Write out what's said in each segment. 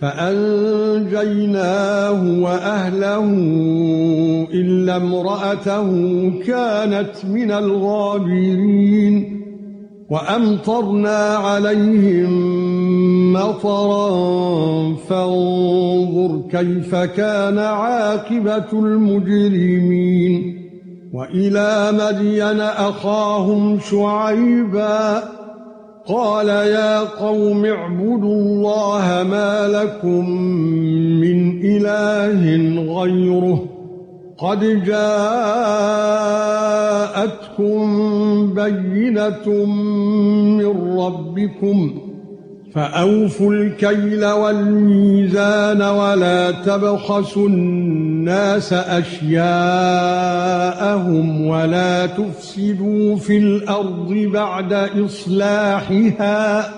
فأنجيناه وأهله إلا امرأته كانت من الغابرين وأمطرنا عليهم مطرا فانظر كيف كان عاقبة المجرمين وإلى مدين أخاهم شعيبا قال يا قوم اعبدوا الله ما لكم من إله غيره قد جاءتكم بينة من ربكم فأوفوا الكيل والميزان ولا تبخسوا الناس أشياءهم ولا تفسدوا في الأرض بعد إصلاحها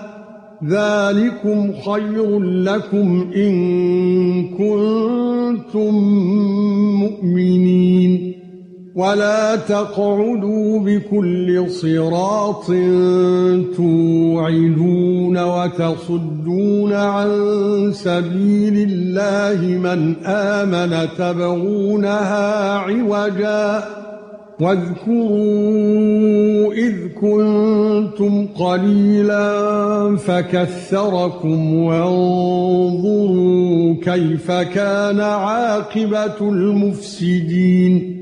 ذلكم خير لكم إن كنتم ولا تقعدوا بكل صراط توعدون وتصدون عن سبيل الله من آمن تبغونها عوجا واذكروا إذ كنتم قليلا فكثركم وانظروا كيف كان عاقبة المفسدين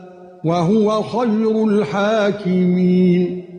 وهو خير الحاكمين.